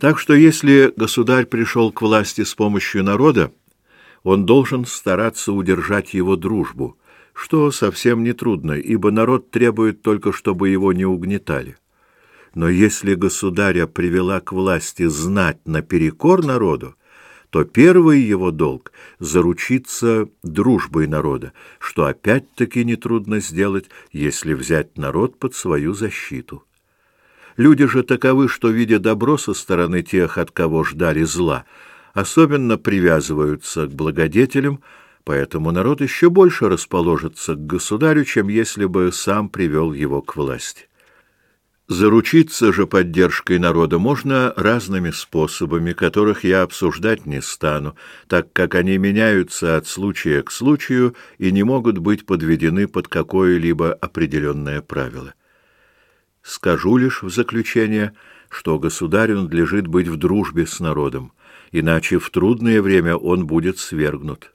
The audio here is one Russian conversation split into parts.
Так что если государь пришел к власти с помощью народа, он должен стараться удержать его дружбу, что совсем не трудно, ибо народ требует только, чтобы его не угнетали. Но если государя привела к власти знать наперекор народу, то первый его долг — заручиться дружбой народа, что опять-таки нетрудно сделать, если взять народ под свою защиту. Люди же таковы, что, видя добро со стороны тех, от кого ждали зла, особенно привязываются к благодетелям, поэтому народ еще больше расположится к государю, чем если бы сам привел его к власти. Заручиться же поддержкой народа можно разными способами, которых я обсуждать не стану, так как они меняются от случая к случаю и не могут быть подведены под какое-либо определенное правило. Скажу лишь в заключение, что государю надлежит быть в дружбе с народом, иначе в трудное время он будет свергнут.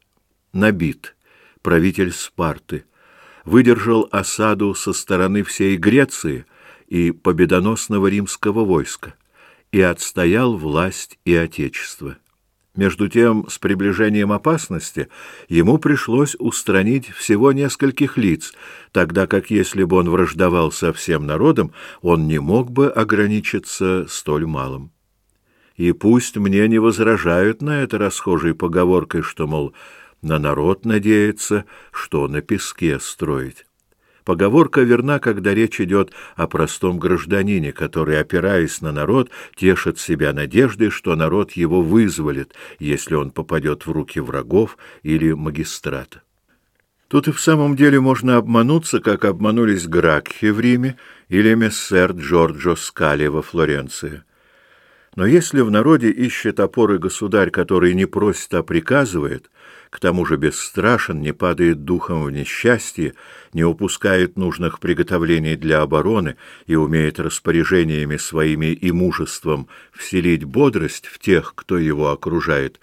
Набит, правитель Спарты, выдержал осаду со стороны всей Греции — и победоносного римского войска и отстоял власть и отечество. Между тем, с приближением опасности ему пришлось устранить всего нескольких лиц, тогда как если бы он враждовал со всем народом, он не мог бы ограничиться столь малым. И пусть мне не возражают на это расхожей поговоркой, что, мол, на народ надеется, что на песке строить. Поговорка верна, когда речь идет о простом гражданине, который, опираясь на народ, тешит себя надеждой, что народ его вызволит, если он попадет в руки врагов или магистрата. Тут и в самом деле можно обмануться, как обманулись Гракхи в Риме или мессер Джорджо Скали во Флоренции. Но если в народе ищет опоры государь, который не просит, а приказывает, к тому же бесстрашен, не падает духом в несчастье, не упускает нужных приготовлений для обороны и умеет распоряжениями своими и мужеством вселить бодрость в тех, кто его окружает,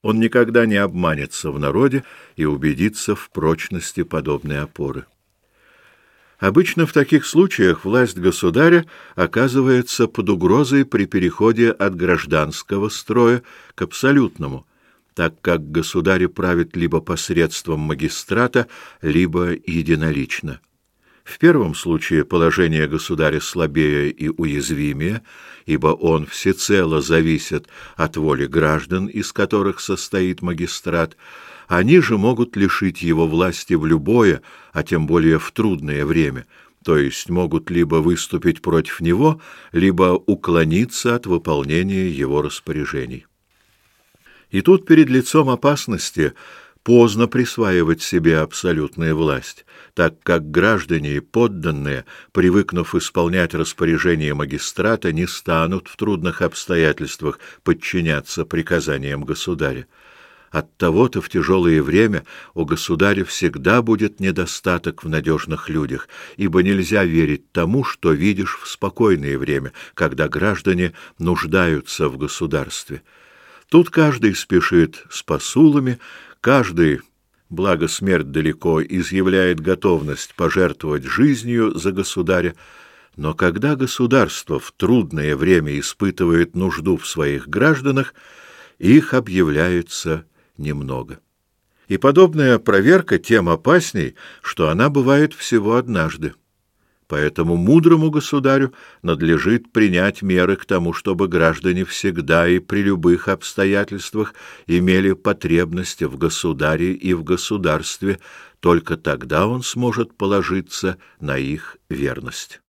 он никогда не обманется в народе и убедится в прочности подобной опоры. Обычно в таких случаях власть государя оказывается под угрозой при переходе от гражданского строя к абсолютному, так как государь правит либо посредством магистрата, либо единолично. В первом случае положение государя слабее и уязвимее, ибо он всецело зависит от воли граждан, из которых состоит магистрат, они же могут лишить его власти в любое, а тем более в трудное время, то есть могут либо выступить против него, либо уклониться от выполнения его распоряжений. И тут перед лицом опасности поздно присваивать себе абсолютную власть, так как граждане и подданные, привыкнув исполнять распоряжения магистрата, не станут в трудных обстоятельствах подчиняться приказаниям государя. Оттого-то в тяжелое время у государя всегда будет недостаток в надежных людях, ибо нельзя верить тому, что видишь в спокойное время, когда граждане нуждаются в государстве. Тут каждый спешит с посулами, каждый, благо смерть далеко, изъявляет готовность пожертвовать жизнью за государя, но когда государство в трудное время испытывает нужду в своих гражданах, их объявляется немного. И подобная проверка тем опасней, что она бывает всего однажды. Поэтому мудрому государю надлежит принять меры к тому, чтобы граждане всегда и при любых обстоятельствах имели потребность в государе и в государстве, только тогда он сможет положиться на их верность.